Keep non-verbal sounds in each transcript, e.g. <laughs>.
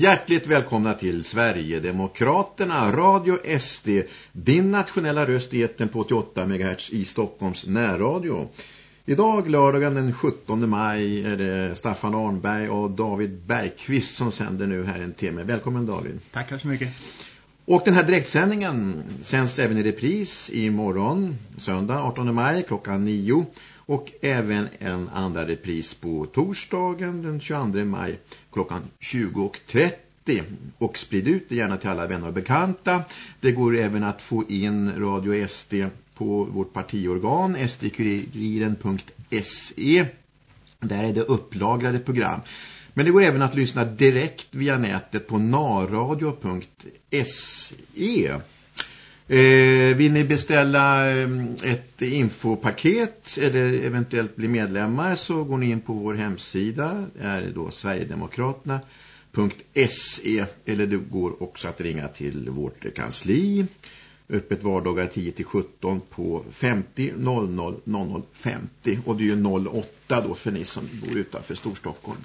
Hjärtligt välkomna till Sverigedemokraterna, Radio SD, din nationella röst i eten på 88 MHz i Stockholms närradio. Idag, lördagen den 17 maj, är det Staffan Arnberg och David Bergqvist som sänder nu här en timme. Välkommen David. Tackar så mycket. Och den här direktsändningen sänds även i repris imorgon, söndag 18 maj klockan 9 och även en andra repris på torsdagen den 22 maj klockan 20.30 och sprid ut det gärna till alla vänner och bekanta. Det går även att få in Radio SD på vårt partiorgan sdkuriren.se. Där är det upplagrade program. Men det går även att lyssna direkt via nätet på narradio.se. Eh, vill ni beställa eh, ett infopaket eller eventuellt bli medlemmar så går ni in på vår hemsida. Det är då Sverigedemokraterna.se eller det går också att ringa till vårt kansli. Öppet vardagar 10-17 på 50 00 00 50 och det är ju 08 då för ni som bor utanför Storstockholm.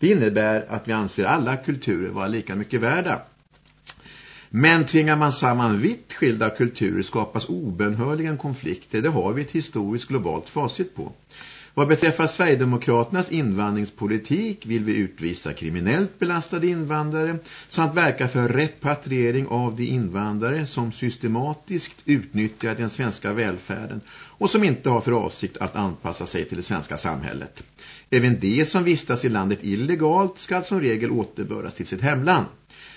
Det innebär att vi anser alla kulturer vara lika mycket värda. Men tvingar man samman vitt skilda kulturer skapas obenhörligen konflikter. Det har vi ett historiskt globalt facit på. Vad beträffar Sverigedemokraternas invandringspolitik vill vi utvisa kriminellt belastade invandrare samt verka för repatriering av de invandrare som systematiskt utnyttjar den svenska välfärden och som inte har för avsikt att anpassa sig till det svenska samhället. Även de som vistas i landet illegalt ska som regel återbördas till sitt hemland.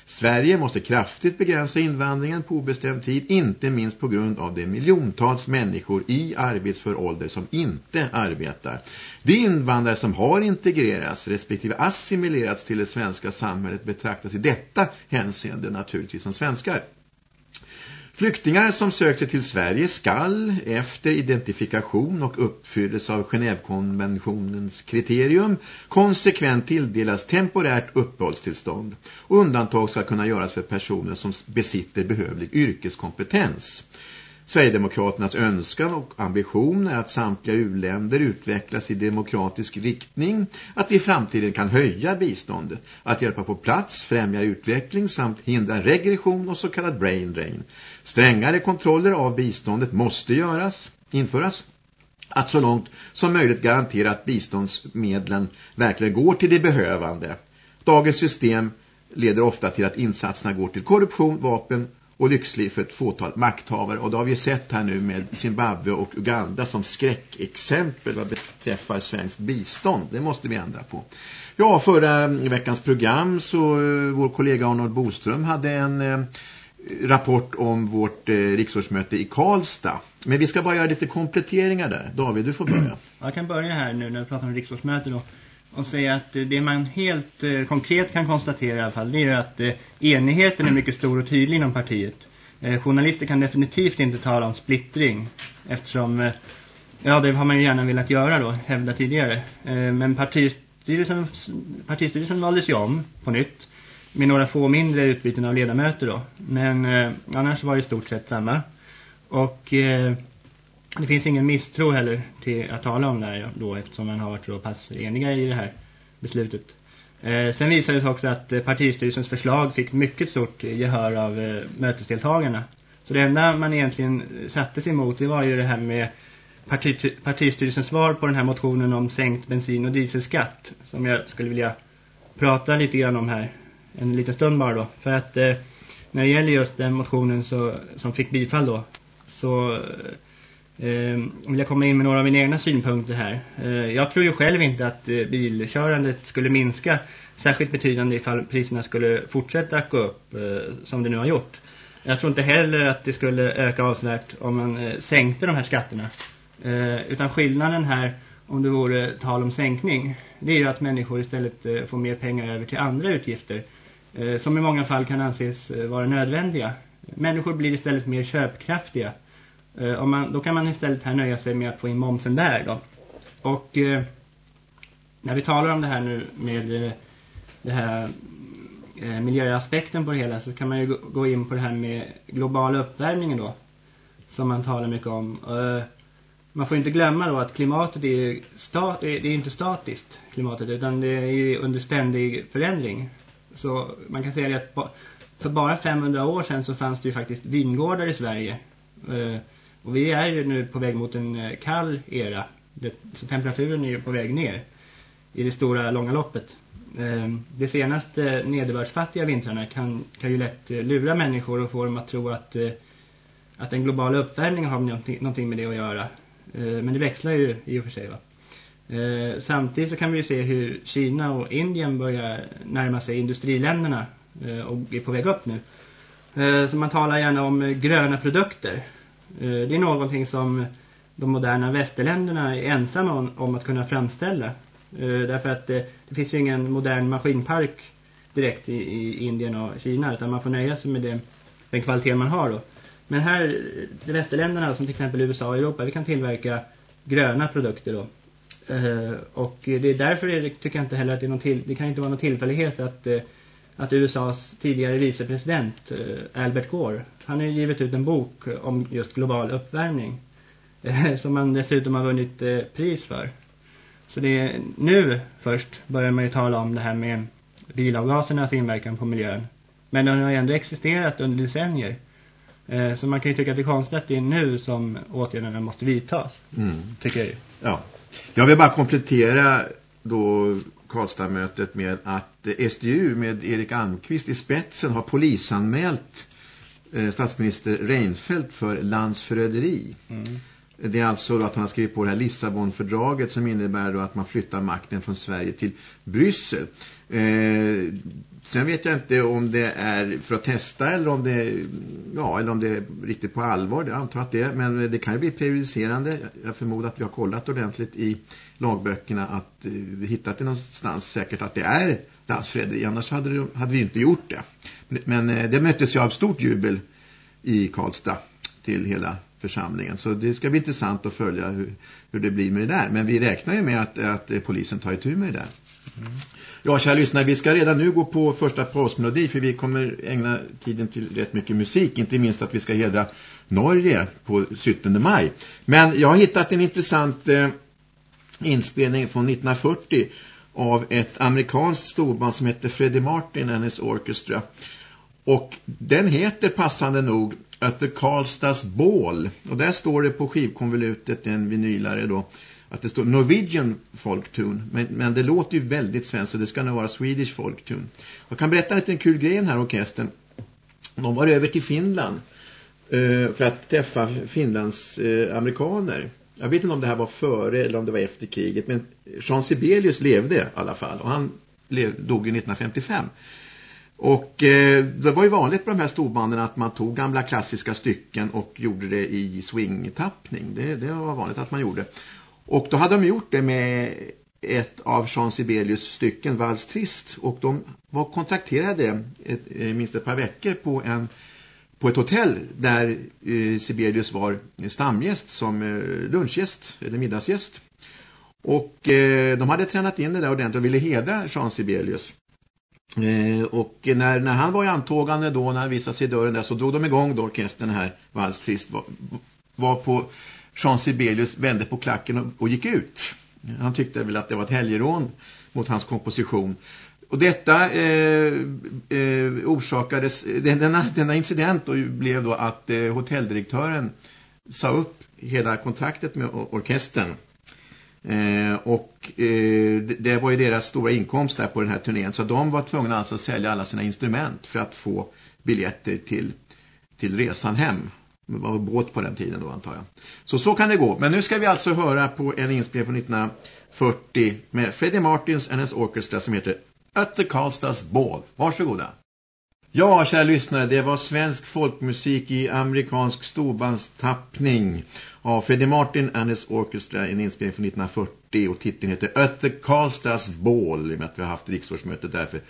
Sverige måste kraftigt begränsa invandringen på obestämd tid, inte minst på grund av de miljontals människor i arbetsför ålder som inte arbetar. De invandrare som har integrerats respektive assimilerats till det svenska samhället betraktas i detta hänseende naturligtvis som svenskar. Flyktingar som sökt sig till Sverige skall efter identifikation och uppfyllelse av Genèvekonventionens kriterium konsekvent tilldelas temporärt uppehållstillstånd och undantag ska kunna göras för personer som besitter behövlig yrkeskompetens. Sverigedemokraternas önskan och ambition är att samtliga uländer utvecklas i demokratisk riktning, att vi i framtiden kan höja biståndet, att hjälpa på plats, främja utveckling samt hindra regression och så kallad brain drain. Strängare kontroller av biståndet måste göras, införas att så långt som möjligt garantera att biståndsmedlen verkligen går till de behövande. Dagens system leder ofta till att insatserna går till korruption, vapen och lyxliv för ett fåtal makthavare. Och det har vi sett här nu med Zimbabwe och Uganda som skräckexempel vad beträffar svenskt bistånd. Det måste vi ändra på. Ja, förra veckans program så eh, vår kollega Arnold Boström hade en eh, rapport om vårt uh, riksårsmöte i Karlstad. Men vi ska bara göra lite kompletteringar där. David, du får börja. Jag kan börja här nu när vi pratar om riksårsmöte då och säga att eh, det man helt eh, konkret kan konstatera i alla fall det är att eh, enigheten är mycket stor och tydlig inom partiet. Eh, journalister kan definitivt inte tala om splittring eftersom, eh, ja det har man ju gärna velat göra då, hävda tidigare. Eh, men partistyrelsen, partistyrelsen valdes ju om på nytt med några få mindre utbyten av ledamöter då. Men eh, annars var det i stort sett samma. Och eh, det finns ingen misstro heller till att tala om det här då eftersom man har varit så pass eniga i det här beslutet. Eh, sen visade det sig också att eh, partistyrelsens förslag fick mycket stort eh, gehör av eh, mötesdeltagarna. Så det enda man egentligen eh, satte sig emot det var ju det här med parti partistyrelsens svar på den här motionen om sänkt bensin- och dieselskatt som jag skulle vilja prata lite grann om här en liten stund bara då. För att eh, när det gäller just den motionen så, som fick bifall då så eh, Ehm, vill jag komma in med några av mina egna synpunkter här. Eh, jag tror ju själv inte att eh, bilkörandet skulle minska särskilt betydande ifall priserna skulle fortsätta gå upp eh, som det nu har gjort. Jag tror inte heller att det skulle öka avsevärt om man eh, sänkte de här skatterna. Eh, utan skillnaden här, om det vore tal om sänkning, det är ju att människor istället eh, får mer pengar över till andra utgifter. eh, som i många fall kan anses eh, vara nödvändiga. Människor blir istället mer köpkraftiga. Eh, man, då kan man istället här nöja sig med att få in momsen där då. Och eh, när vi talar om det här nu med eh, det här eh, miljöaspekten på det hela så kan man ju gå in på det här med globala uppvärmningen då. Som man talar mycket om. Eh, man får inte glömma då att klimatet är, stat, det är inte statiskt klimatet utan det är under ständig förändring. Så man kan säga att för bara 500 år sedan så fanns det ju faktiskt vingårdar i Sverige. Eh, och vi är ju nu på väg mot en eh, kall era. Så temperaturen är ju på väg ner i det stora långa loppet. Ehm, de senaste nederbördsfattiga vintrarna kan, kan ju lätt eh, lura människor och få dem att tro att, eh, att den globala uppvärmningen har någonting, någonting med det att göra. Ehm, men det växlar ju i och för sig va. Ehm, samtidigt så kan vi ju se hur Kina och Indien börjar närma sig industriländerna och är på väg upp nu. Så man talar gärna om gröna produkter. Eh, det är någonting som de moderna västerländerna är ensamma om, att kunna framställa. Eh, därför att eh, det, finns ju ingen modern maskinpark direkt i, i, Indien och Kina utan man får nöja sig med det, den kvalitet man har då. Men här, de västerländerna som till exempel USA och Europa, vi kan tillverka gröna produkter då. och det är därför det, tycker jag inte heller att det, är någon till, det kan inte vara någon tillfällighet att att USAs tidigare vicepresident eh, Albert Gore, han har givit ut en bok om just global uppvärmning eh, som han dessutom har vunnit eh, pris för. Så det är nu först börjar man ju tala om det här med bilavgasernas inverkan på miljön. Men den har ju ändå existerat under decennier. Så man kan ju tycka att det är konstigt att det är nu som åtgärderna måste vidtas. Mm. Tycker jag ju. Ja. Jag vill bara komplettera då Karlstadmötet med att SDU med Erik Almqvist i spetsen har polisanmält eh, statsminister Reinfeldt för landsförräderi. Mm. Det är alltså att han har skrivit på det här Lissabonfördraget som innebär att man flyttar makten från Sverige till Bryssel. Eh, sen vet jag inte om det är för att testa eller om det, ja, eller om det är riktigt på allvar. Jag antar att det är, men det kan ju bli prejudicerande. Jag förmodar att vi har kollat ordentligt i lagböckerna att eh, vi hittat det någonstans säkert att det är landsförräderi. Annars hade, det, hade vi inte gjort det. Men eh, det möttes ju av stort jubel i Karlstad till hela församlingen. Så det ska bli intressant att följa hur, hur det blir med det där. Men vi räknar ju med att, att polisen tar itu med det där. Mm. Ja, kära lyssnare, vi ska redan nu gå på första pausmelodi för vi kommer ägna tiden till rätt mycket musik. Inte minst att vi ska hedra Norge på 17 maj. Men jag har hittat en intressant eh, inspelning från 1940 av ett amerikanskt storband som heter Freddie Martin and his Orchestra. Och den heter passande nog At the Karlstads Ball. Och där står det på skivkonvolutet, en vinylare då, att det står Norwegian Folktune. Men, men det låter ju väldigt svenskt så det ska nog vara Swedish Folktune. Jag kan berätta en liten kul grej den här orkestern. De var över till Finland eh, för att träffa Finlands eh, amerikaner. Jag vet inte om det här var före eller om det var efter kriget. Men Jean Sibelius levde i alla fall. Och han dog 1955. Och eh, det var ju vanligt på de här storbanden att man tog gamla klassiska stycken och gjorde det i swingtappning. Det, det var vanligt att man gjorde. Och då hade de gjort det med ett av Jean Sibelius stycken, Vals Trist. Och de var kontrakterade ett, eh, minst ett par veckor på, en, på ett hotell där eh, Sibelius var stamgäst som eh, lunchgäst eller middagsgäst. Och eh, de hade tränat in det där ordentligt och ville hedra Jean Sibelius. Eh, och när, när han var i antågande då, när han visade sig i dörren där, så drog de igång då orkestern här, Vals Trist, var, var på Jean Sibelius vände på klacken och, och, gick ut. Han tyckte väl att det var ett helgerån mot hans komposition. Och detta eh, eh, orsakades, denna, denna incident då blev då att eh, hotelldirektören sa upp hela kontraktet med orkestern. Eh, och eh, det var ju deras stora inkomst där på den här turnén. Så de var tvungna alltså att sälja alla sina instrument för att få biljetter till, till resan hem. Det var båt på den tiden då antar jag. Så så kan det gå. Men nu ska vi alltså höra på en inspelning från 1940 med Freddie Martins and his orchestra som heter Ötter Karlstads Ball. Varsågoda. Ja, kära lyssnare, det var svensk folkmusik i amerikansk storbandstappning av Freddie Martin and his Orchestra, en inspelning från 1940 och titeln heter Ötter Karlstads Ball, i och med att vi har haft riksårsmötet därför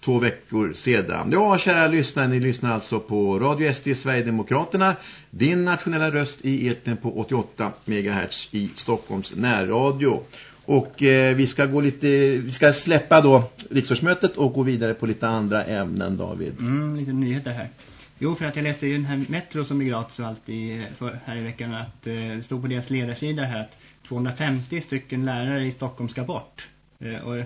två veckor sedan. Ja, kära lyssnare, ni lyssnar alltså på Radio SD Sverigedemokraterna, din nationella röst i eten på 88 MHz i Stockholms närradio. Och eh, vi ska gå lite, vi ska släppa då riksdagsmötet och gå vidare på lite andra ämnen, David. Mm, lite nyheter här. Jo, för att jag läste i den här Metro som är gratis och alltid för, här i veckan att eh, det stod på deras ledarsida här att 250 stycken lärare i Stockholm ska bort. Eh, och,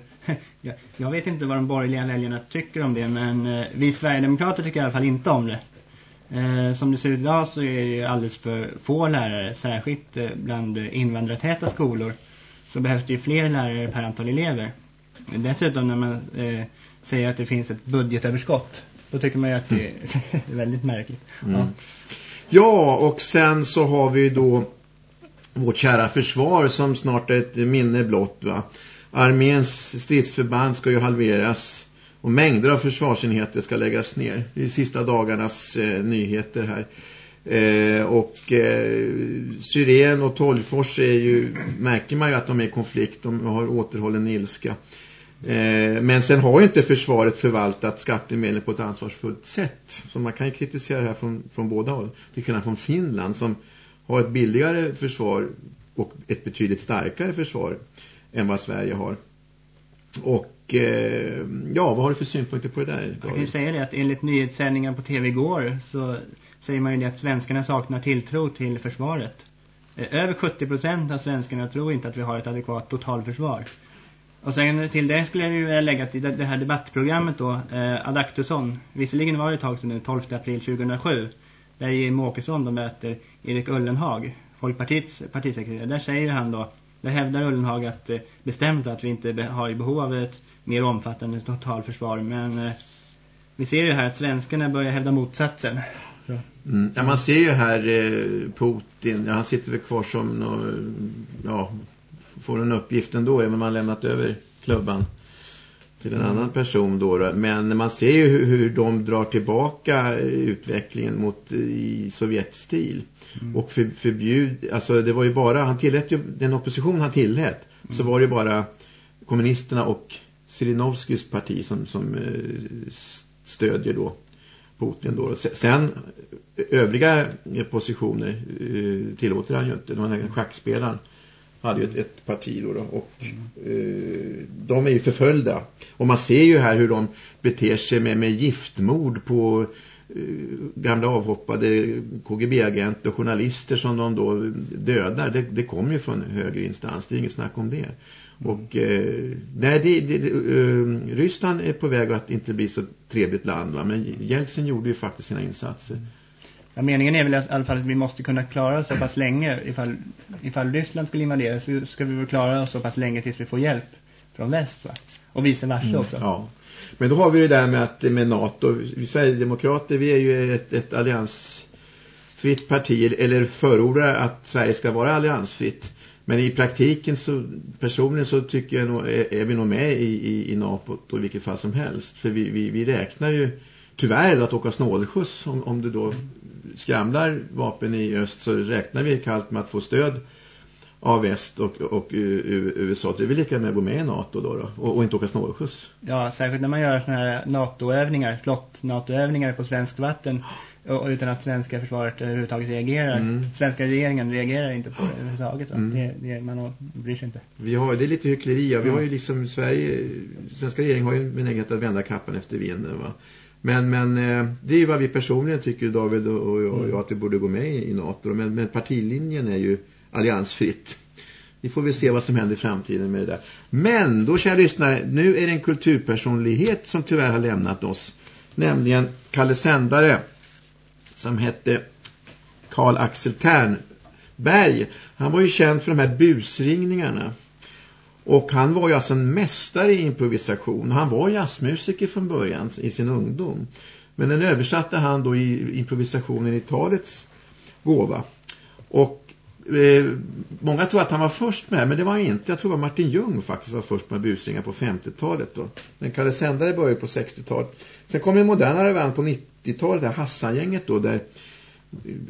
<laughs> jag, vet inte vad de borgerliga väljarna tycker om det, men eh, vi Sverigedemokrater tycker i alla fall inte om det. Eh, som det ser ut idag så är det alldeles för få lärare, särskilt bland invandrartäta skolor så behövs det ju fler lärare per antal elever. Dessutom när man säger att det finns ett budgetöverskott, då tycker man ju att det <laughs> är väldigt märkligt. Mm. Ja. ja, och sen så har vi då vårt kära försvar som snart är ett minne blott va. Arméns stridsförband ska ju halveras och mängder av försvarsenheter ska läggas ner. Det är ju sista dagarnas eh, nyheter här. Eh, och eh, Syren och Tolgfors är ju, märker man ju att de är i konflikt, de har återhållen ilska. Eh, men sen har ju inte försvaret förvaltat skattemedel på ett ansvarsfullt sätt. Så man kan ju kritisera det här från, från båda håll. Till skillnad från Finland som har ett billigare försvar och ett betydligt starkare försvar än vad Sverige har. Och eh, ja, vad har du för synpunkter på det där? Jag kan ju säga det att enligt nyhetssändningar på tv igår så säger man ju det att svenskarna saknar tilltro till försvaret. Eh, över 70% av svenskarna tror inte att vi har ett adekvat totalförsvar. Och sen till det skulle jag ju lägga till det här debattprogrammet då, eh, Adaktusson. Visserligen var det ett tag sedan, 12 april 2007. Där Jim Åkesson då möter Erik Ullenhag, Folkpartiets partisekreterare. Där säger han då, där hävdar Ullenhag att eh, bestämt att vi inte har behov av ett mer omfattande totalförsvar. Men eh, vi ser ju här att svenskarna börjar hävda motsatsen. Mm. Ja, man ser ju här eh, Putin, ja, han sitter väl kvar som ja, får en uppgift ändå även om man lämnat över klubban till en annan person då, Men man ser ju hur, hur de drar tillbaka utvecklingen mot i Sovjetstil. Mm. Och för, förbjud, alltså det var ju bara, han tillät ju, den opposition han tillät, mm. så var det bara kommunisterna och Sirinovskis parti som, som eh, stödjer då Putin då. Sen övriga positioner eh, tillåter han ju inte. Den här schackspelaren hade ju ett, ett parti då, då och eh, de är ju förföljda. Och man ser ju här hur de beter sig med, med giftmord på eh, gamla avhoppade KGB-agenter och journalister som de då dödar. Det, det kommer ju från högre instans, det är inget snack om det. Och eh, nej, det, det, uh, Ryssland är på väg att inte bli så trevligt land va? men Jeltsin gjorde ju faktiskt sina insatser. Ja, meningen är väl att, i alla fall att vi måste kunna klara oss så pass länge. Ifall, ifall Ryssland skulle invadera så ska vi väl klara oss så pass länge tills vi får hjälp från väst va? Och vice versa mm, också. Ja. Men då har vi ju det där med att med NATO, vi Sverigedemokrater, vi är ju ett, ett alliansfritt parti eller förordar att Sverige ska vara alliansfritt. Men i praktiken så personligen så tycker jag nog, är, är vi nog med i, i, i NATO i vilket fall som helst. För vi, vi, vi räknar ju tyvärr att åka snålskjuts om, om det då skramlar vapen i öst så räknar vi kallt med att få stöd av väst och, och USA. Det är väl lika med att gå med i NATO då, då och, och, inte åka snålskjuts. Ja, särskilt när man gör såna här NATO-övningar, flott NATO-övningar på svenskt vatten och, utan att svenska försvaret överhuvudtaget reagerar. Mm. Svenska regeringen reagerar inte på det överhuvudtaget. Mm. Det, det, man bryr sig inte. Vi har, det är lite hyckleri. Ja. Vi har ju liksom Sverige, svenska regeringen har ju benägenhet att vända kappan efter vinden va. Men, men eh, det är ju vad vi personligen tycker David och jag, och jag att vi borde gå med i, i NATO. Men, men partilinjen är ju alliansfritt. Vi får väl se vad som händer i framtiden med det där. Men då kära lyssnare, nu är det en kulturpersonlighet som tyvärr har lämnat oss. Nämligen Kalle Sändare som hette Karl Axel Ternberg. Han var ju känd för de här busringningarna. Och han var ju alltså en mästare i improvisation. Han var jazzmusiker från början i sin ungdom. Men den översatte han då i improvisationen i talets gåva. Och eh, många tror att han var först med, men det var han inte. Jag tror att Martin Ljung faktiskt var först med busringar på 50-talet då. Den Kalle Sändare började på 60-talet. Sen kom en modernare vän på 90-talet, det här Hassan-gänget då, där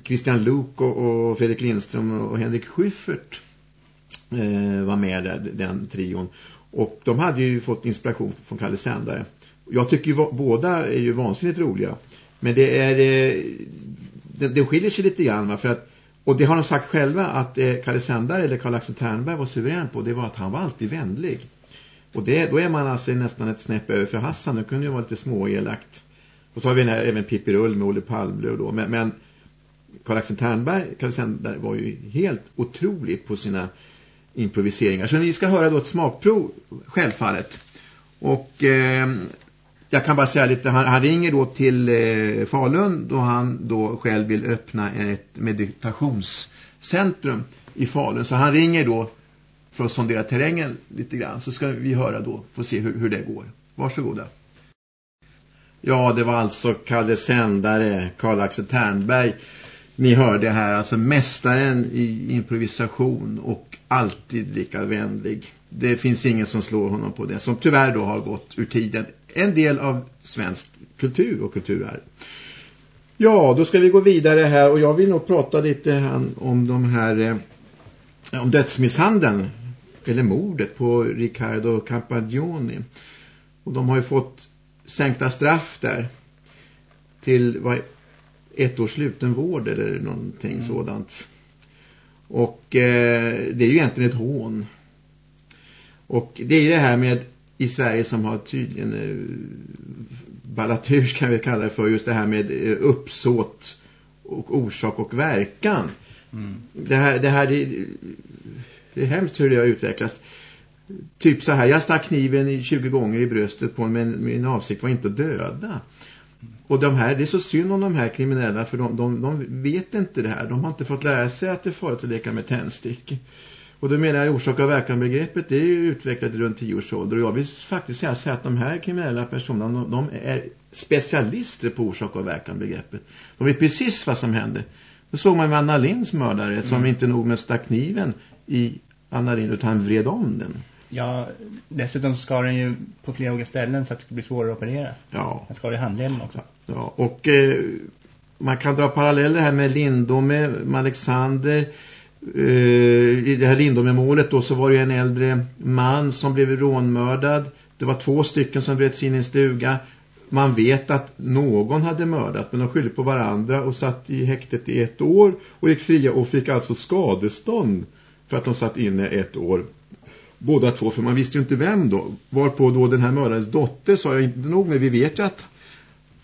Christian Luuk och, och Fredrik Lindström och Henrik Schyffert Eh, var med där, den trion. Och de hade ju fått inspiration från Kalle Sändare. Jag tycker ju båda är ju vansinnigt roliga. Men det är eh, det, det skiljer sig lite grann va? för att och det har de sagt själva att eh, Kalle Sändare eller Karl Axel Ternberg var suverän på det var att han var alltid vänlig. Och det, då är man alltså nästan ett snäpp över för Hassan. Det kunde ju vara lite småelakt. Och så har vi här, även Pippi Rull med Olle Palmlöv då. Men, men Karl Axel Ternberg, Kalle Sändare var ju helt otrolig på sina improviseringar. Så vi ska höra då ett smakprov självfallet. Och eh, jag kan bara säga lite, han, han ringer då till eh, Falun då han då själv vill öppna ett meditationscentrum i Falun. Så han ringer då för att sondera terrängen lite grann. Så ska vi höra då, få se hur, hur det går. Varsågoda. Ja, det var alltså Kalle Sändare, Karl Axel Ternberg. Ni hörde här, alltså mästaren i improvisation och alltid lika vänlig. Det finns ingen som slår honom på det, som tyvärr då har gått ur tiden en del av svensk kultur och kulturarv. Ja, då ska vi gå vidare här och jag vill nog prata lite om de här eh, om dödsmisshandeln eller mordet på Riccardo Campagnoni. Och de har ju fått sänkta straff där till vad, ett års sluten vård eller någonting mm. sådant. Och eh, det är ju egentligen ett hån. Och det är ju det här med i Sverige som har tydligen eh, ballatur kan vi kalla det för just det här med eh, uppsåt och orsak och verkan. Mm. Det här, det här det, det är hemskt hur det har utvecklats. Typ så här, jag stack kniven 20 gånger i bröstet på en, men min avsikt var inte att döda. Och de här, det är så synd om de här kriminella för de, de, de vet inte det här. De har inte fått lära sig att det är farligt att leka med tändstick. Och då menar jag orsak och verkan-begreppet det är ju utvecklat runt 10 års ålder. Och jag vill faktiskt säga, att de här kriminella personerna de, de är specialister på orsak och verkan-begreppet. De vet precis vad som händer. Det såg man med Anna Linds mördare mm. som inte nog med stack kniven i Anna Lind utan vred om den. Ja, dessutom skar den ju på flera olika ställen så att det skulle bli svårare att operera. Ja. Den skar i handleden också. Ja, och eh, man kan dra paralleller här med Lindome, med Alexander Eh, i det här Lindome-målet då så var det en äldre man som blev rånmördad. Det var två stycken som bröt in i en stuga. Man vet att någon hade mördat men de skyllde på varandra och satt i häktet i ett år och gick fria och fick alltså skadestånd för att de satt inne ett år. Båda två, för man visste ju inte vem då. Varpå då den här mördarens dotter sa jag inte nog men vi vet ju att,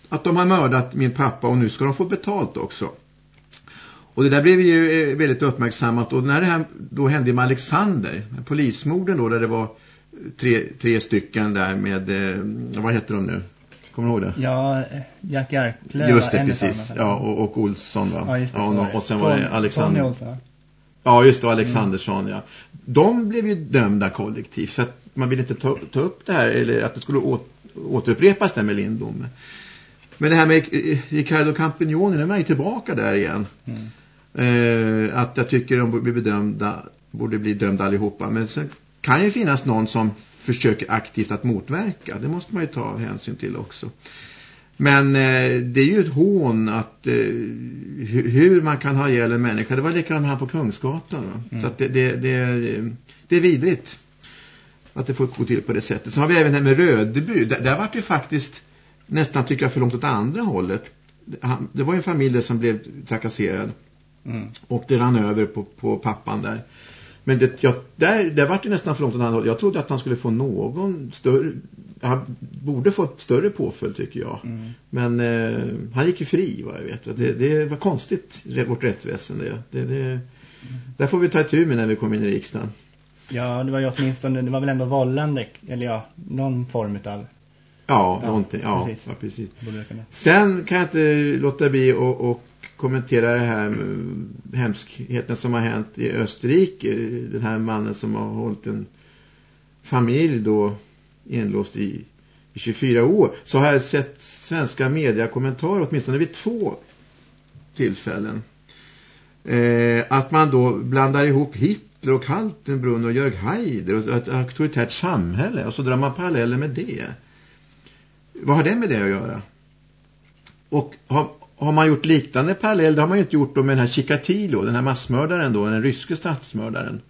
att de har mördat min pappa och nu ska de få betalt också. Och det där blev ju eh, väldigt uppmärksammat och när det här då hände med Alexander, polismorden då där det var tre, tre stycken där med, eh, vad heter de nu? Kommer du ihåg det? Ja, Jack Jarklöv. Just det, precis. Ja, och, och Olsson va? Ja, just det. Ja, och, och sen var det Alexander. Olsson, ja, just det, Alexandersson, mm. ja. De blev ju dömda kollektivt så att man vill inte ta, ta upp det här eller att det skulle å, återupprepas där med Lindom. Men det här med Riccardo Campagnoni, nu är ju tillbaka där igen. Mm. Eh, att jag tycker de borde bli bedömda, borde bli dömda allihopa. Men sen kan ju finnas någon som försöker aktivt att motverka. Det måste man ju ta hänsyn till också. Men eh, det är ju ett hån att eh, hur man kan ha ihjäl en människa. Det var likadant här på Kungsgatan. Mm. Så det, det, det, är, det är vidrigt att det får gå till på det sättet. Så har vi även här med Rödeby. Där, där var det faktiskt nästan tycker jag för långt åt andra hållet. Det var en familj som blev trakasserad. Mm. Och det rann över på, på pappan där. Men det, jag, där, där var det nästan för långt åt andra hållet. Jag trodde att han skulle få någon större... Han borde få större påföljd tycker jag. Mm. Men eh, han gick ju fri vad jag vet. Det, det var konstigt, vårt rättsväsende. Det, det, mm. Där får vi ta ett med när vi kommer in i riksdagen. Ja, det var ju åtminstone, det var väl ändå vållande, eller ja, någon form av Ja, ja någonting. Ja, precis. Ja, precis. Sen kan jag inte låta bli och, och kommentera det här hemskheten som har hänt i Österrike. Den här mannen som har hållit en familj då inlåst i, i 24 år. Så har jag sett svenska mediakommentarer åtminstone vid två tillfällen. Eh, att man då blandar ihop Hitler och Kaltenbrunn och Jörg Haider och ett auktoritärt samhälle och så drar man paralleller med det. Vad har det med det att göra? Och har, har man gjort liknande parallell, det har man ju inte gjort då med den här Chikatilo, den här massmördaren då, den ryske statsmördaren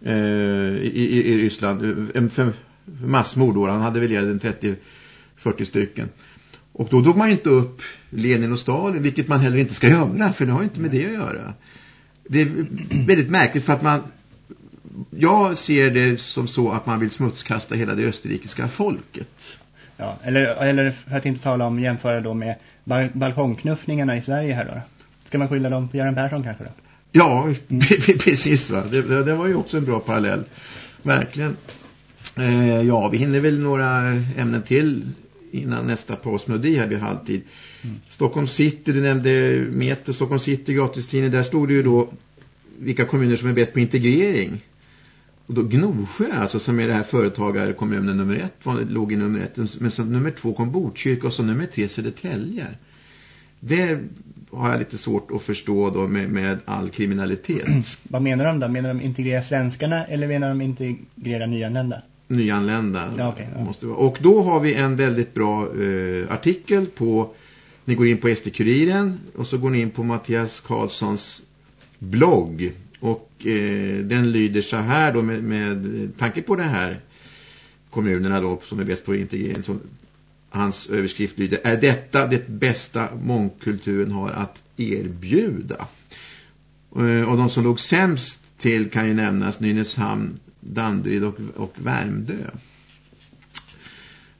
eh, i, i, i Ryssland. En för massmord då, han hade väl den 31 40 stycken. Och då tog man inte upp Lenin och Stalin, vilket man heller inte ska göra, för det har inte med det att göra. Det är väldigt märkligt för att man jag ser det som så att man vill smutskasta hela det österrikiska folket. Ja, eller, eller för att inte tala om jämföra då med bal balkongknuffningarna i Sverige här då. Ska man skylla dem på Göran Persson kanske då? Ja, mm. <laughs> precis va. Det, det, var ju också en bra parallell. Verkligen. Eh, ja, vi hinner väl några ämnen till innan nästa pausmelodi här vid halvtid. Mm. Stockholm City, du nämnde Metro, Stockholm City, gratistidning. Där stod det ju då vilka kommuner som är bäst på integrering. Och då Gnosjö, alltså som är det här företagarkommunen nummer ett, var, låg i nummer ett. Men som nummer två kom Botkyrka och så nummer tre Södertälje. Det har jag lite svårt att förstå då med, med all kriminalitet. <clears throat> Vad menar de då? Menar de integrera svenskarna eller menar de integrera nyanlända? Nyanlända. Ja, okay, ja. måste vara. Och då har vi en väldigt bra eh, artikel på, ni går in på SD-kuriren och så går ni in på Mattias Karlssons blogg och eh, den lyder så här då med, med tanke på det här kommunerna då som är bäst på integrering som hans överskrift lyder Är detta det bästa mångkulturen har att erbjuda? Eh, och de som låg sämst till kan ju nämnas Nynäshamn, Danderyd och, och Värmdö.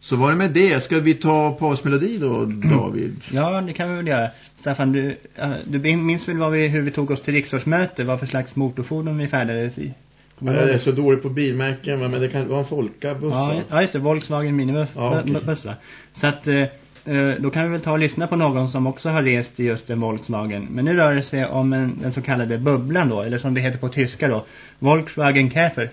Så var det med det. Ska vi ta pausmelodi då, David? <clears throat> Ja, det kan vi väl göra. Staffan, du, du minns väl vad vi, hur vi tog oss till riksdagsmöte? Vad för slags motorfordon vi färdades i? Ja, det är så dåligt på bilmärken, men det kan vara en Folka-buss. Ja, just det. Volkswagen minibuss. Ja, okay. Så att eh, eh, då kan vi väl ta och lyssna på någon som också har rest i just en Volkswagen. Men nu rör det sig om en, den så kallade bubblan då, eller som det heter på tyska då, Volkswagen Käfer.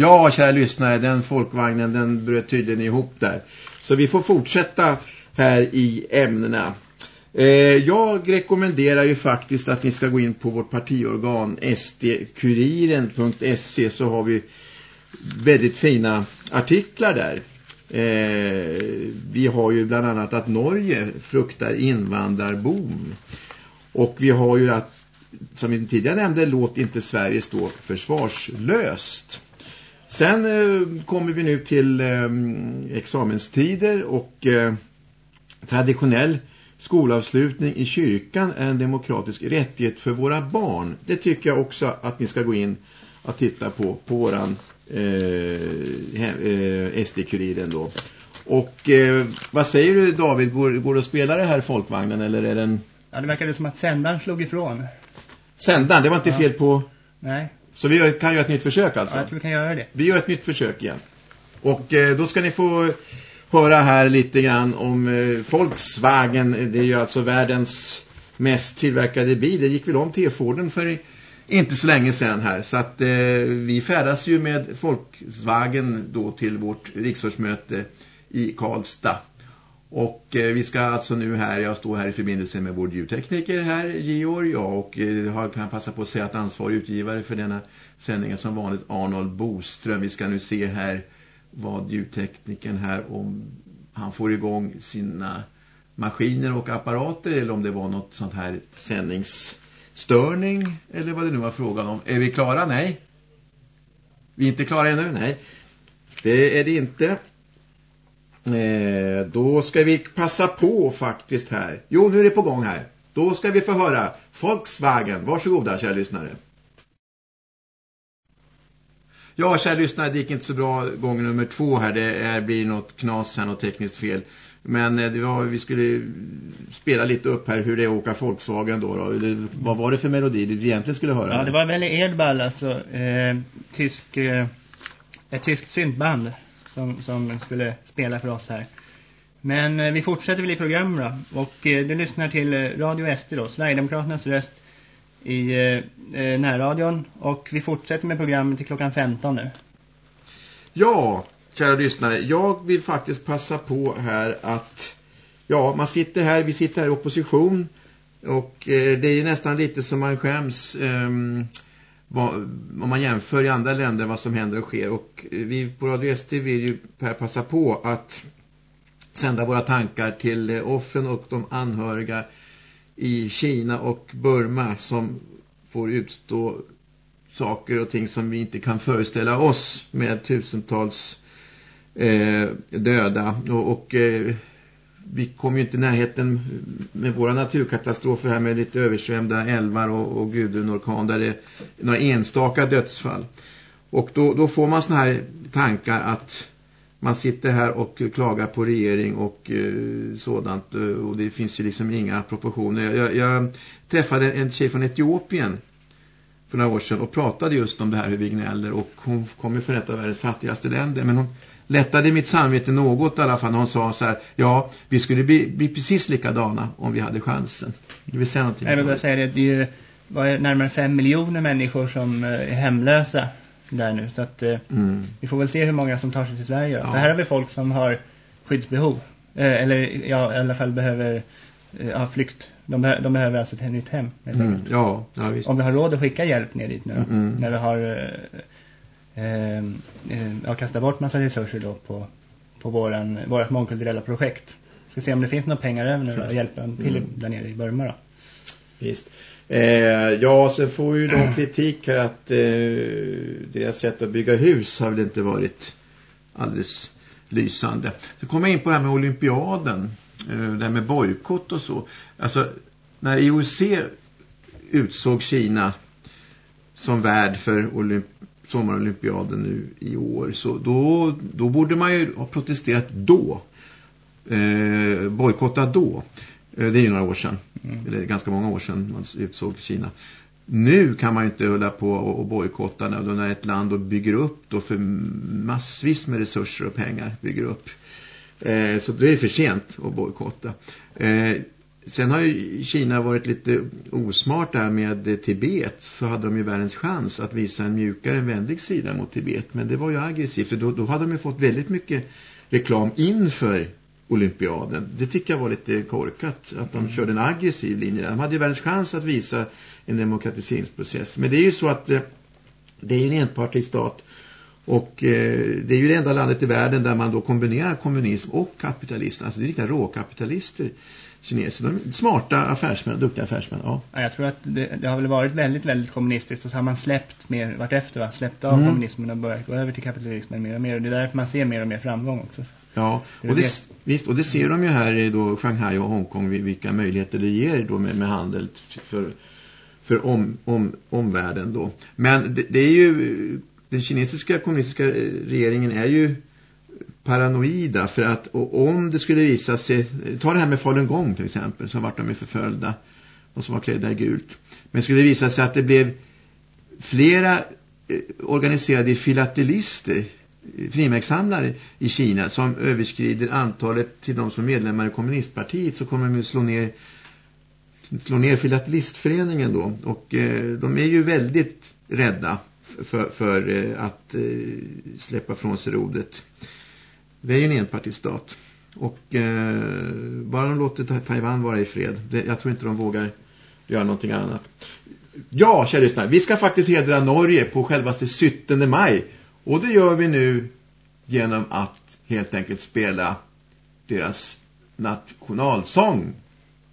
Ja, kära lyssnare, den folkvagnen den bröt tydligen ihop där. Så vi får fortsätta här i ämnena. Eh, jag rekommenderar ju faktiskt att ni ska gå in på vårt partiorgan sdkuriren.se så har vi väldigt fina artiklar där. Eh, vi har ju bland annat att Norge fruktar invandrarboom. Och vi har ju att, som vi tidigare nämnde, låt inte Sverige stå försvarslöst. Sen eh, kommer vi nu till eh, examenstider och eh, traditionell skolavslutning i kyrkan är en demokratisk rättighet för våra barn. Det tycker jag också att ni ska gå in och titta på på våran eh, eh, SD-kuriren då. Och eh, vad säger du David? Går, går det att spela det här folkvagnen eller är den... Ja, det verkade som att sändaren slog ifrån. Sändaren, det var inte ja. fel på... Nej. Så vi kan göra ett nytt försök alltså? Ja, jag tror vi kan göra det. Vi gör ett nytt försök igen. Och eh, då ska ni få höra här lite grann om eh, Volkswagen. Det är ju alltså världens mest tillverkade bil. Det gick väl om T-Forden för inte så länge sedan här. Så att eh, vi färdas ju med Volkswagen då till vårt riksdagsmöte i Karlstad. Och eh, vi ska alltså nu här, jag står här i förbindelse med vår ljudtekniker här, Georg, ja, och eh, kan passa på att säga att ansvarig utgivare för denna sändning är som vanligt Arnold Boström. Vi ska nu se här vad ljudtekniken här om han får igång sina maskiner och apparater eller om det var något sånt här sändningsstörning eller vad det nu var frågan om. Är vi klara? Nej. Vi är inte klara ännu? Nej. Det är det inte. Eh, då ska vi passa på faktiskt här. Jo, nu är det på gång här. Då ska vi få höra Volkswagen. Varsågoda, kära lyssnare. Ja, kära lyssnare, det gick inte så bra gång nummer två här. Det är, blir något knas här, något tekniskt fel. Men eh, det var, vi skulle spela lite upp här hur det är att åka Volkswagen då. då. vad var det för melodi du egentligen skulle höra? Ja, det var väl Edball, alltså eh, tysk, eh, ett tyskt syntband som, som skulle spela för oss här. Men eh, vi fortsätter väl i program då. Och eh, du lyssnar till eh, Radio SD då, Sverigedemokraternas röst i eh, eh, närradion. Och vi fortsätter med programmet till klockan 15 nu. Ja, kära lyssnare. Jag vill faktiskt passa på här att... Ja, man sitter här, vi sitter här i opposition. Och eh, det är ju nästan lite som man skäms... Eh, vad, om man jämför i andra länder vad som händer och sker. Och vi på Radio ST vill ju här passa på att sända våra tankar till eh, offren och de anhöriga i Kina och Burma som får utstå saker och ting som vi inte kan föreställa oss med tusentals eh, döda och, och eh, vi kom ju inte i närheten med våra naturkatastrofer här med lite översvämda älvar och, och Gudrun-orkan där det är några enstaka dödsfall. Och då, då får man såna här tankar att man sitter här och klagar på regering och eh, sådant eh, och det finns ju liksom inga proportioner. Jag, jag, träffade en tjej från Etiopien för några år sedan och pratade just om det här hur vi gnäller och hon kommer från ett av världens fattigaste länder men hon lättade mitt samvete något i alla fall när hon sa så här ja, vi skulle bli, bli precis likadana om vi hade chansen. Det vill säga någonting. Jag vill bara säga det, det är ju var närmare fem miljoner människor som eh, är hemlösa där nu. Så att eh, mm. vi får väl se hur många som tar sig till Sverige. Ja. För här har vi folk som har skyddsbehov. Eh, eller ja, i alla fall behöver eh, ja, flykt. De, be de, behöver alltså ett nytt hem. Mm. Ja, ja. Om vi har råd att skicka hjälp ner dit nu. Mm. När vi har eh, ja, kastat bort massa resurser då på, på våran, vårat mångkulturella projekt. Ska se om det finns några pengar över nu då, och hjälpa till mm. där nere i Burma då. Visst. Eh, ja, så får ju de kritik här att eh, deras sätt att bygga hus har väl inte varit alldeles lysande. Så kommer jag in på det här med olympiaden, eh, det här med bojkott och så. Alltså, när IOC utsåg Kina som värd för olymp sommarolympiaden nu i år så då, då borde man ju ha protesterat då. Eh, bojkottat då. Eh, det är ju några år sedan. Mm. Eller ganska många år sedan man utsåg Kina. Nu kan man ju inte hålla på och bojkotta när, när ett land bygger upp då för massvis med resurser och pengar bygger upp. Eh, så då är det för sent att bojkotta. Eh, sen har ju Kina varit lite osmart där med Tibet. Så hade de ju världens chans att visa en mjukare, vänlig sida mot Tibet. Men det var ju aggressivt för då, då hade de ju fått väldigt mycket reklam inför olympiaden. Det tycker jag var lite korkat att de mm. körde en aggressiv linje. De hade ju världens chans att visa en demokratiseringsprocess. Men det är ju så att eh, det är en enpartistat och eh, det är ju det enda landet i världen där man då kombinerar kommunism och kapitalism. Alltså det är riktiga råkapitalister kineser. De smarta affärsmän, duktiga affärsmän. Ja. ja jag tror att det, det, har väl varit väldigt, väldigt kommunistiskt och så har man släppt mer vartefter va? Släppt av mm. kommunismen och börjat gå över till kapitalismen mer och mer. Och det är därför man ser mer och mer framgång också. Ja, och det, visst, och det ser de ju här i då Shanghai och Hongkong vilka möjligheter det ger då med, med handel för, för om, om, omvärlden då. Men det, det är ju den kinesiska kommunistiska regeringen är ju paranoida för att om det skulle visa sig, ta det här med Falun Gong till exempel, så vart de ju förföljda och som var klädda i gult. Men skulle det visa sig att det blev flera eh, organiserade filatelister eh, frimärkssamlare i Kina som överskrider antalet till de som är medlemmar i kommunistpartiet så kommer de att slå ner slå ner filatelistföreningen då och eh, de är ju väldigt rädda för, för eh, att eh, släppa från sig rodet. Det är ju en enpartistat och eh, bara de låter Taiwan vara i fred det, jag tror inte de vågar göra någonting annat. Ja, kära lyssnare, vi ska faktiskt hedra Norge på självaste 17 maj och det gör vi nu genom att helt enkelt spela deras nationalsång.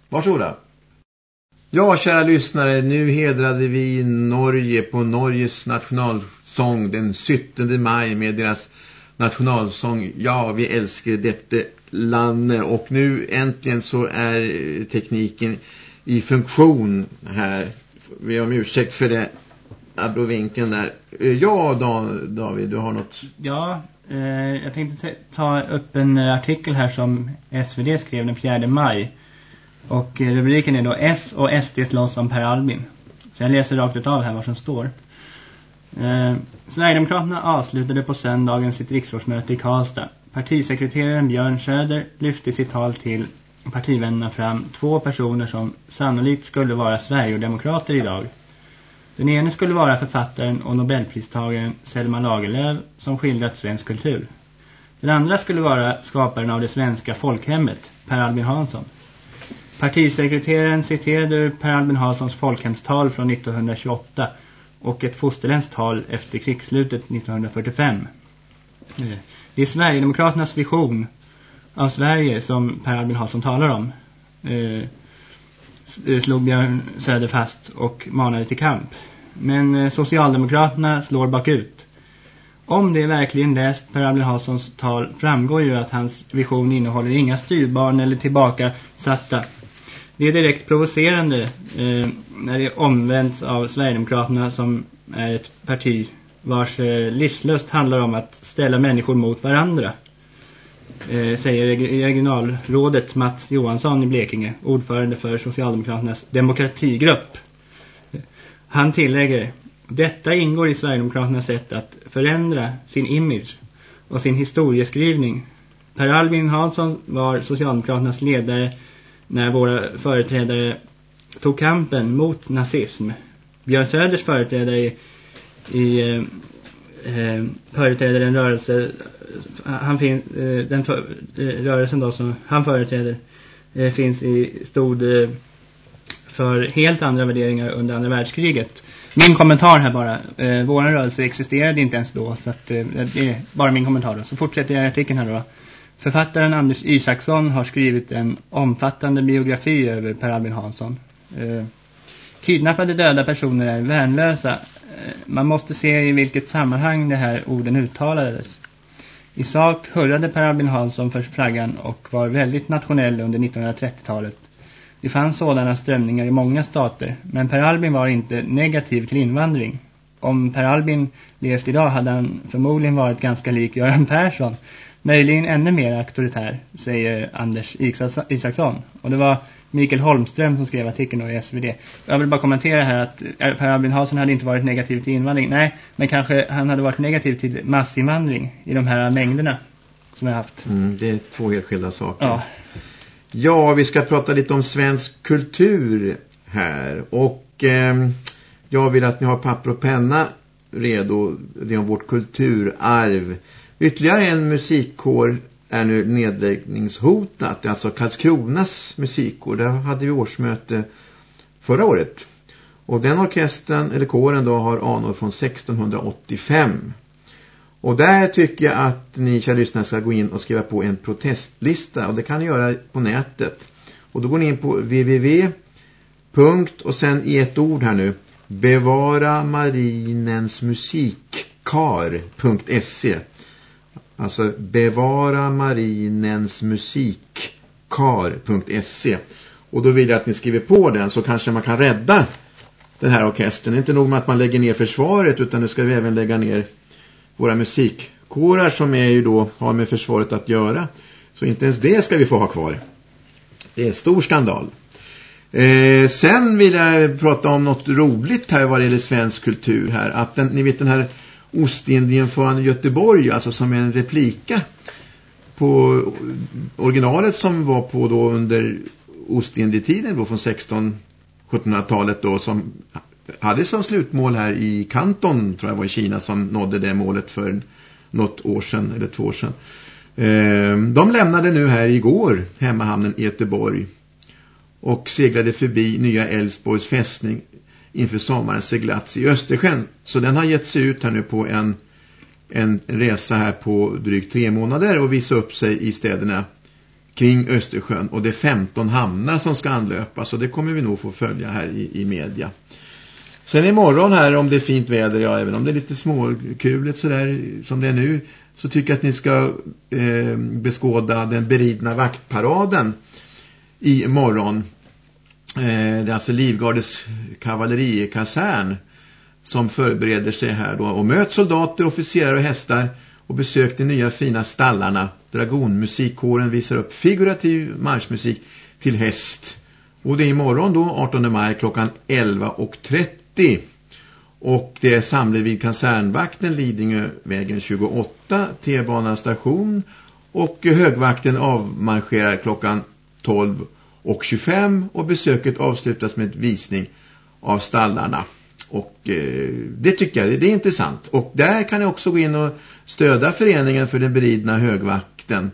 Varsågoda. Ja, kära lyssnare, nu hedrade vi Norge på Norges nationalsång den 17 maj med deras nationalsång Ja, vi älskar detta land och nu äntligen så är eh, tekniken i funktion här. Vi har om ursäkt för det abrovinkeln där. Eh, ja, David, du har något? Ja, eh, jag tänkte ta upp en artikel här som SvD skrev den 4 maj. Och eh, rubriken är då S och SD slåss om Per Albin. Så jag läser rakt av här vad som står. Eh, Sverigedemokraterna avslutade på söndagen sitt riksårsmöte i Karlstad. Partisekreteraren Björn Söder lyfte sitt tal till partivännerna fram två personer som sannolikt skulle vara Sverigedemokrater idag. Den ene skulle vara författaren och nobelpristagaren Selma Lagerlöf som skildrat svensk kultur. Den andra skulle vara skaparen av det svenska folkhemmet, Per Albin Hansson. Partisekreteraren citerade ur Per Albin Hanssons folkhemstal från 1928 och ett fosterländskt tal efter krigsslutet 1945. Eh, det är Sverigedemokraternas vision av Sverige som Per Albin Hansson talar om. Eh, eh slog Björn Söder fast och manade till kamp. Men eh, Socialdemokraterna slår bakut. Om det är verkligen läst Per Albin Hanssons tal framgår ju att hans vision innehåller inga styrbarn eller tillbakasatta. Det är direkt provocerande eh, när det omvänds av Sverigedemokraterna som är ett parti vars eh, livslust handlar om att ställa människor mot varandra. Eh, säger regionalrådet Mats Johansson i Blekinge, ordförande för Socialdemokraternas demokratigrupp. Han tillägger, detta ingår i Sverigedemokraternas sätt att förändra sin image och sin historieskrivning. Per Albin Hansson var Socialdemokraternas ledare när våra företrädare tog kampen mot nazism. Björn Söders företrädare i, i eh, eh, företräder en rörelse han fin, eh, den för, eh, rörelsen då som han företräder eh, finns i stod eh, för helt andra värderingar under andra världskriget. Min kommentar här bara. Eh, vår rörelse existerade inte ens då. Så att, eh, det är bara min kommentar då. Så fortsätter jag artikeln här då. Författaren Anders Isaksson har skrivit en omfattande biografi över Per Albin Hansson. Eh, kidnappade döda personer är värnlösa. Eh, man måste se i vilket sammanhang det här orden uttalades. I sak hörde Per Albin Hansson för flaggan och var väldigt nationell under 1930-talet. Det fanns sådana strömningar i många stater, men Per Albin var inte negativ till invandring. Om Per Albin levt idag hade han förmodligen varit ganska lik Göran Persson. Möjligen ännu mer auktoritär, säger Anders Isaksson. Och det var Mikael Holmström som skrev artikeln i SvD. Jag vill bara kommentera här att Per Albin Hansson hade inte varit negativ till invandring. Nej, men kanske han hade varit negativ till massinvandring i de här mängderna som har haft. Mm, det är två helt skilda saker. Ja. Ja, vi ska prata lite om svensk kultur här. Och eh, jag vill att ni har papper och penna redo. Det är om vårt kulturarv. Ytterligare en musikkår är nu nedläggningshotat. Alltså Karlskronas musikkår. Där hade vi årsmöte förra året. Och den orkestern, eller kåren då, har anor från 1685. Och där tycker jag att ni kära lyssnare ska gå in och skriva på en protestlista. Och det kan ni göra på nätet. Och då går ni in på www. och sen i ett ord här nu. Bevara marinens musikkar.se Alltså bevara marinens musikkar.se Och då vill jag att ni skriver på den så kanske man kan rädda den här orkestern. Inte nog med att man lägger ner försvaret utan nu ska vi även lägga ner våra musikkårar som är ju då har med försvaret att göra. Så inte ens det ska vi få ha kvar. Det är stor skandal. Eh, sen vill jag prata om något roligt här vad det gäller svensk kultur här. Att den, ni vet den här Ostindien från Göteborg, alltså som en replika på originalet som var på då under Ostindietiden då från 16-1700-talet då som hade som slutmål här i Kanton tror jag var i Kina som nådde det målet för något år sedan eller två år sedan. Ehm, de lämnade nu här igår hemmahamnen i Göteborg och seglade förbi Nya Älvsborgs fästning inför sommarens seglats i Östersjön. Så den har gett sig ut här nu på en, en resa här på drygt tre månader och visa upp sig i städerna kring Östersjön. Och det är 15 hamnar som ska anlöpas och det kommer vi nog få följa här i, i media. Sen imorgon här om det är fint väder, ja även om det är lite småkuligt sådär som det är nu så tycker jag att ni ska eh, beskåda den beridna vaktparaden i morgon. Eh, det är alltså Livgardets kavallerikasern som förbereder sig här då och möter soldater, officerare och hästar och besöker de nya fina stallarna. Dragonmusikkåren visar upp figurativ marschmusik till häst. Och det är imorgon då, 18 maj klockan 11.30. Och det är samlade vid kansernvakten Lidingövägen 28, T-banan station. Och högvakten avmarscherar klockan 12 och 25 och besöket avslutas med visning av stallarna. Och eh, det tycker jag det är intressant. Och där kan jag också gå in och stödja föreningen för den beridna högvakten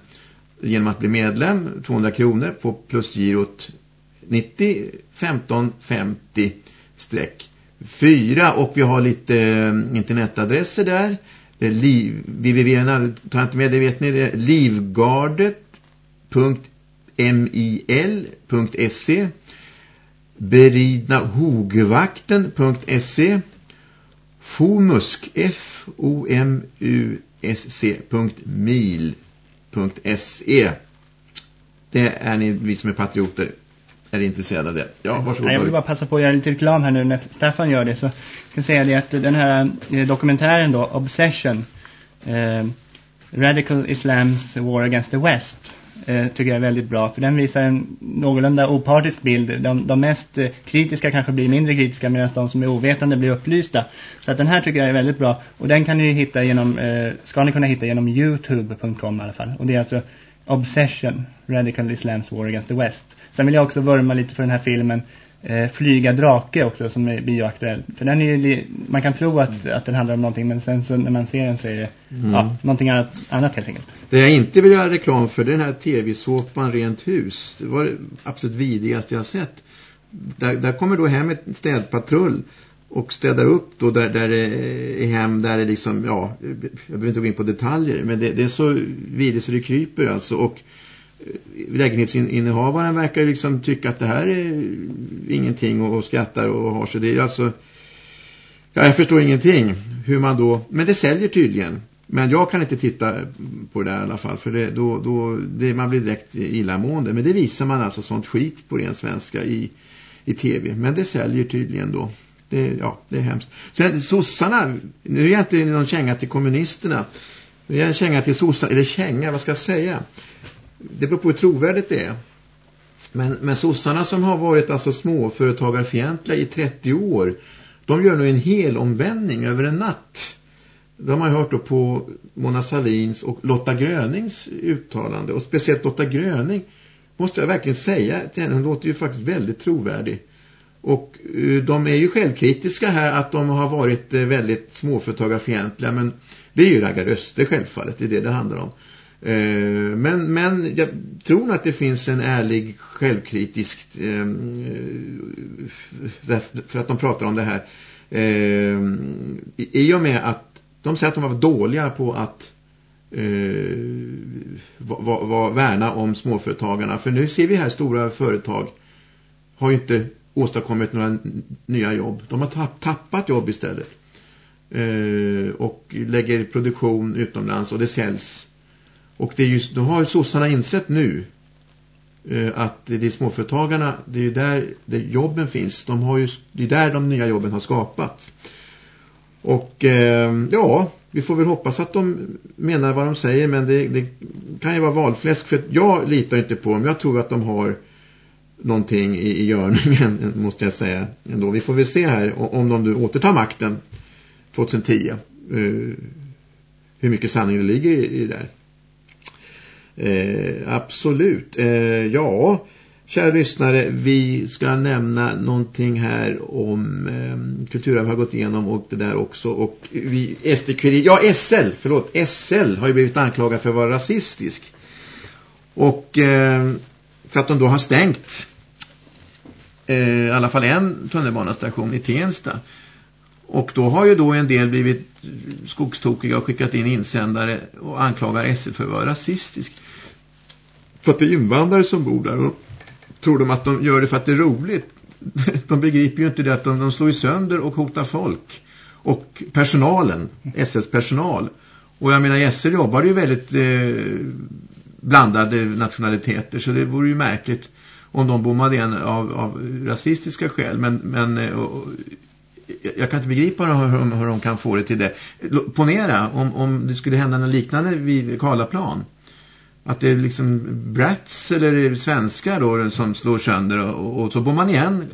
genom att bli medlem 200 kronor på plusgirot 90 15 50 streck 4 och vi har lite eh, internetadresser där. Liv, www, tar inte med det vet ni, det livgardet livgardet.mil.se beridnahogvakten.se fomusk f-o-m-u-s-c.mil.se Det är ni, vi som är patrioter, är intresserade av det. Ja, varsågod. Jag vill bara passa på att göra lite reklam här nu när Staffan gör det. Så jag kan säga det att den här eh, dokumentären då, Obsession, eh, Radical Islam's War Against the West, eh, tycker jag är väldigt bra. För den visar en någorlunda opartisk bild. De, de mest eh, kritiska kanske blir mindre kritiska medan de som är ovetande blir upplysta. Så att den här tycker jag är väldigt bra. Och den kan ni hitta genom, eh, ska ni kunna hitta genom youtube.com i alla fall. Och det är alltså Obsession, Radical Islam's War Against the West. Sen vill jag också vurma lite för den här filmen eh, Flyga drake också som är bioaktuell. För den är ju, man kan tro att, att den handlar om någonting men sen så när man ser den så är det mm. ja, någonting annat, annat helt enkelt. Det jag inte vill göra reklam för det är den här tv-såpan Rent hus. Det var det absolut vidigaste jag sett. Där, där kommer då hem ett städpatrull och städar upp då där, där det är hem där det liksom, ja, jag behöver inte gå in på detaljer men det, det är så vidigt så det kryper alltså och lägenhetsinnehavaren verkar liksom tycka att det här är ingenting och, och skrattar och har sig. det är alltså ja, jag förstår ingenting hur man då, men det säljer tydligen men jag kan inte titta på det där i alla fall för det, då, då, det, man blir direkt illamående men det visar man alltså sånt skit på ren svenska i, i tv men det säljer tydligen då det, ja, det är hemskt. Sen sossarna, nu är jag inte någon känga till kommunisterna. Nu är jag en känga till sossarna, eller känga, vad ska jag säga? Det beror på hur trovärdigt det är. Men, men sossarna som har varit alltså småföretagarfientliga i 30 år, de gör nu en hel omvändning över en natt. De har hört då på Mona Salins och Lotta Grönings uttalande. Och speciellt Lotta Gröning måste jag verkligen säga till henne. Hon låter ju faktiskt väldigt trovärdig. Och eh, de är ju självkritiska här att de har varit eh, väldigt småföretagarfientliga. Men det är ju raggarröster självfallet, det är det det handlar om. Eh, men, men jag tror att det finns en ärlig självkritisk ehm, eh, för att de pratar om det här. Ehm, I och med att de säger att de var dåliga på att eh, va, värna om småföretagarna. För nu ser vi här stora företag har ju inte åstadkommit några nya jobb. De har tappat jobb istället. Och lägger produktion utomlands och det säljs och det är just, de har ju sossarna insett nu eh, att det är småföretagarna, det är ju där, där jobben finns. De har ju, det är där de nya jobben har skapat. Och eh, ja, vi får väl hoppas att de menar vad de säger men det, det kan ju vara valfläsk för jag litar inte på dem. Jag tror att de har någonting i, i görningen <laughs> måste jag säga ändå. Vi får väl se här om de nu återtar makten 2010 eh, hur mycket sanning det ligger i, i det där. Eh, absolut. Eh, ja, kära lyssnare, vi ska nämna någonting här om eh, kulturarv har gått igenom och det där också. Och vi, SD ja SL, förlåt, SL har ju blivit anklagad för att vara rasistisk. Och eh, för att de då har stängt eh, i alla fall en tunnelbanestation i Tensta. Och då har ju då en del blivit skogstokiga och skickat in insändare och anklagar SL för att vara rasistisk. För att det är invandrare som bor där och tror de att de gör det för att det är roligt. <laughs> De begriper ju inte det att de, de slår ju sönder och hotar folk. Och personalen, SS personal. Och jag menar i SL jobbar ju väldigt eh, blandade nationaliteter så det vore ju märkligt om de bommade igen av, av rasistiska skäl. Men, men eh, och, jag kan inte begripa hur, hur de kan få det till det. Ponera om, om det skulle hända något liknande vid Karlaplan. Att det är liksom brats eller svenskar då som slår sönder och, och så bor man igen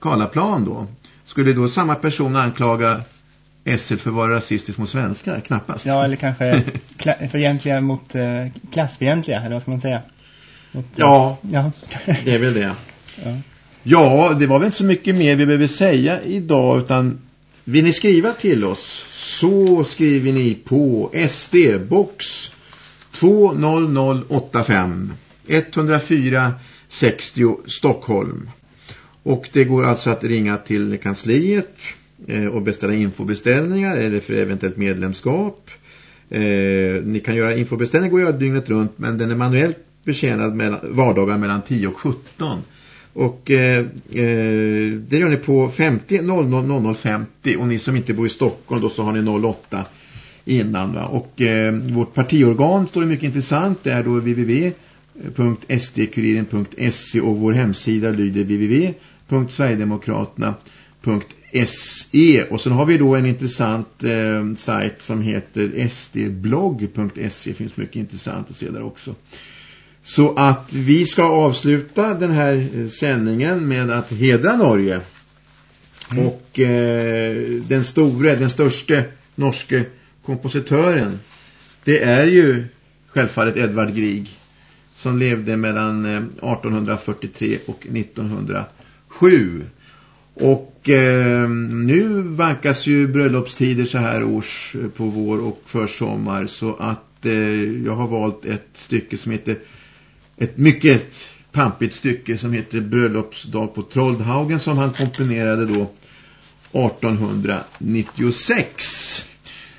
Karlaplan då. Skulle då samma person anklaga SL för att vara rasistisk mot svenskar? Knappast. Ja, eller kanske förgäntliga mot eh, klassfientliga, eller vad ska man säga? Mot, ja, ja, det är väl det. Ja. Ja, det var väl inte så mycket mer vi behöver säga idag utan vill ni skriva till oss så skriver ni på SD-box 20085 104 60 Stockholm. Och det går alltså att ringa till kansliet eh, och beställa infobeställningar eller för eventuellt medlemskap. Eh, ni kan göra infobeställningar går göra dygnet runt men den är manuellt betjänad mellan, vardagar mellan 10 och 17. Och eh, eh, det gör ni på 50 00 00 50 och ni som inte bor i Stockholm då så har ni 08 innan va? Och eh, vårt partiorgan står det mycket intressant. Det är då www.sdkuriren.se och vår hemsida lyder www.sverigedemokraterna.se och sen har vi då en intressant eh, sajt som heter sdblogg.se. Det finns mycket intressant att se där också. Så att vi ska avsluta den här eh, sändningen med att hedra Norge. Mm. Och eh, den store, den störste norske kompositören det är ju självfallet Edvard Grieg som levde mellan 1843 eh, och 1907. Och eh, nu vankas ju bröllopstider så här års på vår och försommar så att eh, jag har valt ett stycke som heter ett mycket pampigt stycke som heter Bröllopsdag på Trollhaugen som han komponerade då 1896.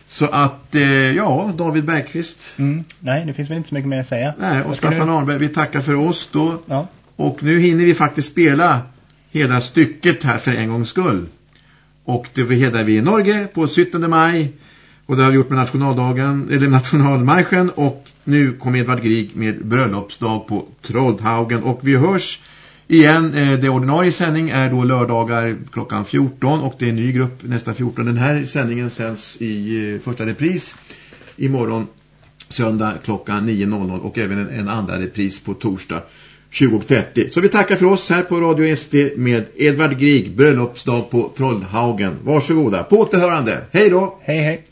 Så att, eh, ja, David Bergqvist. Mm. Nej, det finns väl inte så mycket mer att säga. Nej, och Staffan du... Arnberg, vi tackar för oss då. Ja. Och nu hinner vi faktiskt spela hela stycket här för en gångs skull. Och det hedrar vi i Norge på 17 maj. Och det har vi gjort med nationaldagen, eller nationalmarschen. Och nu kommer Edvard Grieg med bröllopsdag på Trollhaugen. Och vi hörs igen. Eh, det ordinarie sändning är då lördagar klockan 14. Och det är en ny grupp nästa 14. Den här sändningen sänds i eh, första repris imorgon söndag klockan 9.00. Och även en, en andra repris på torsdag 20.30. Så vi tackar för oss här på Radio SD med Edvard Grieg, bröllopsdag på Trollhaugen. Varsågoda, på återhörande. Hej då! Hej hej!